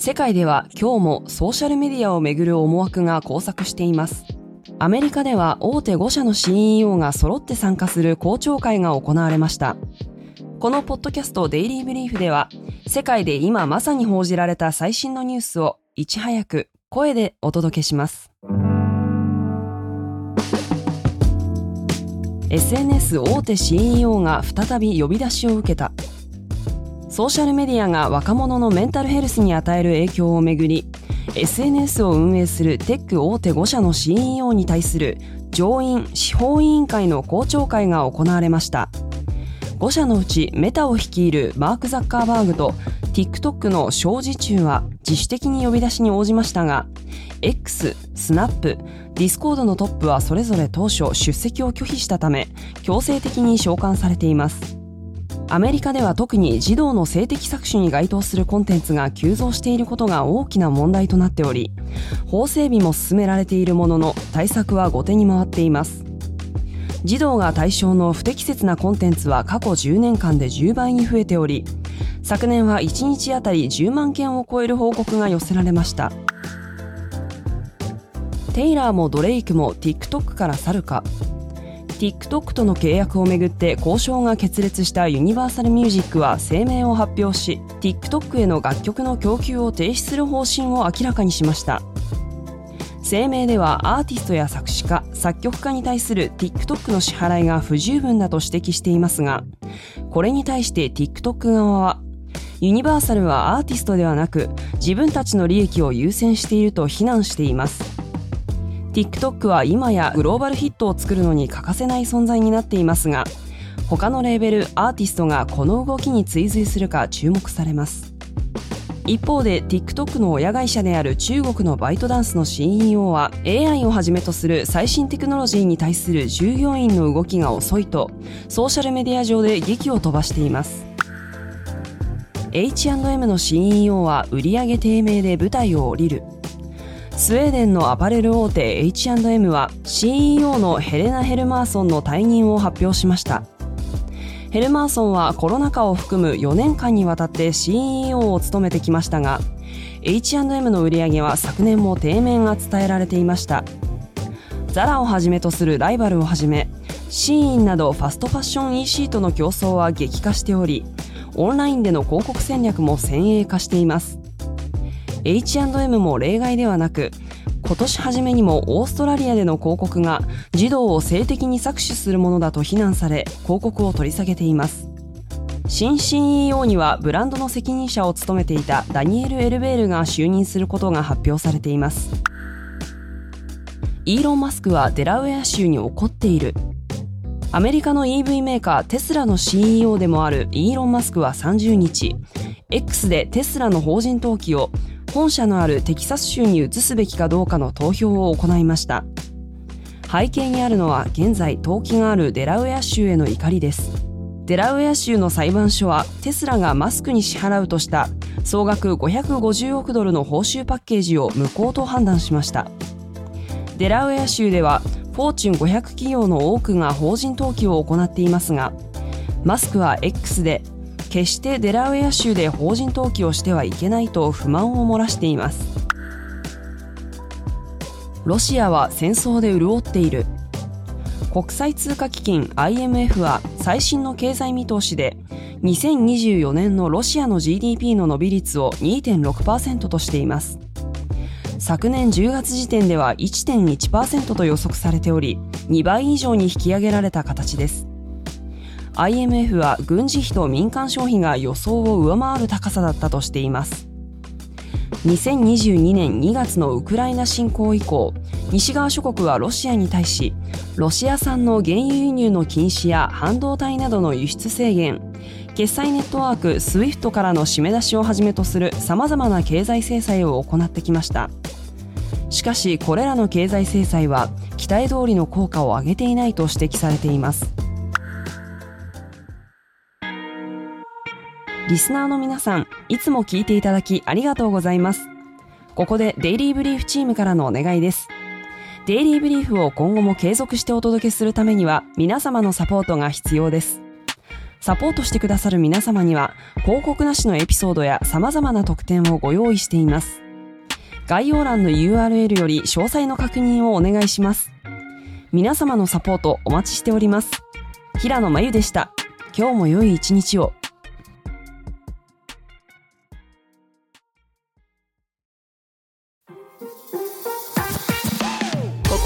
世界では今日もソーシャルメディアをめぐる思惑が交錯しています。アメリカでは大手5社の CEO が揃って参加する公聴会が行われました。このポッドキャストデイリーブリーフでは世界で今まさに報じられた最新のニュースをいち早く声でお届けします。SNS 大手 CEO が再び呼び出しを受けた。ソーシャルメディアが若者のメンタルヘルスに与える影響をめぐり SNS を運営するテック大手5社の CEO に対する上院司法委員会の公聴会が行われました。5社のうちメタを率いるマーク・ザッカーバーグと TikTok の小時中は自主的に呼び出しに応じましたが X、スナップ、Discord のトップはそれぞれ当初出席を拒否したため強制的に召喚されています。アメリカでは特に児童の性的搾取に該当するコンテンツが急増していることが大きな問題となっており法整備も進められているものの対策は後手に回っています。児童が対象の不適切なコンテンツは過去10年間で10倍に増えており昨年は1日あたり10万件を超える報告が寄せられました。テイラーもドレイクも TikTok から去るか。TikTok との契約をめぐって交渉が決裂したユニバーサルミュージックは声明を発表し TikTok への楽曲の供給を停止する方針を明らかにしました。声明ではアーティストや作詞家作曲家に対する TikTok の支払いが不十分だと指摘していますがこれに対して TikTok 側はユニバーサルはアーティストではなく自分たちの利益を優先していると非難しています。TikTok は今やグローバルヒットを作るのに欠かせない存在になっていますが他のレーベルアーティストがこの動きに追随するか注目されます。一方で TikTok の親会社である中国のバイトダンスの CEO は AI をはじめとする最新テクノロジーに対する従業員の動きが遅いとソーシャルメディア上で劇を飛ばしています。H&M の CEO は売上低迷で舞台を降りる。スウェーデンのアパレル大手 H&M は CEO のヘレナ・ヘルマーソンの退任を発表しました。ヘルマーソンはコロナ禍を含む4年間にわたって CEO を務めてきましたが H&M の売り上げは昨年も低迷が伝えられていました。ザラをはじめとするライバルをはじめシーインなどファストファッション EC との競争は激化しておりオンラインでの広告戦略も先鋭化しています。H&M も例外ではなく今年初めにもオーストラリアでの広告が児童を性的に搾取するものだと非難され広告を取り下げています。新 CEO にはブランドの責任者を務めていたダニエル・エルベールが就任することが発表されています。イーロン・マスクはデラウェア州に怒っている。アメリカの EV メーカーテスラの CEO でもあるイーロン・マスクは30日 X でテスラの法人登記を本社のあるテキサス州に移すべきかどうかの投票を行いました。背景にあるのは現在登記があるデラウェア州への怒りです。デラウェア州の裁判所はテスラがマスクに支払うとした総額550億ドルの報酬パッケージを無効と判断しました。デラウェア州ではフォーチュン500企業の多くが法人登記を行っていますがマスクは X で決してデラウェア州で法人登記をしてはいけないと不満を漏らしています。ロシアは戦争で潤っている。国際通貨基金 IMF は最新の経済見通しで2024年のロシアの GDP の伸び率を2.6%としています。昨年10月時点では1.1%と予測されており2倍以上に引き上げられた形です。IMF は軍事費と民間消費が予想を上回る高さだったとしています。2022年2月のウクライナ侵攻以降西側諸国はロシアに対しロシア産の原油輸入の禁止や半導体などの輸出制限決済ネットワーク SWIFT からの締め出しをはじめとするさまざまな経済制裁を行ってきました。しかしこれらの経済制裁は期待通りの効果を上げていないと指摘されています。リスナーの皆さんいつも聞いていただきありがとうございますここでデイリーブリーフチームからのお願いですデイリーブリーフを今後も継続してお届けするためには皆様のサポートが必要ですサポートしてくださる皆様には広告なしのエピソードや様々な特典をご用意しています。概要欄の URL より詳細の確認をお願いします。皆様のサポートお待ちしております。平野真由でした。今日も良い一日を。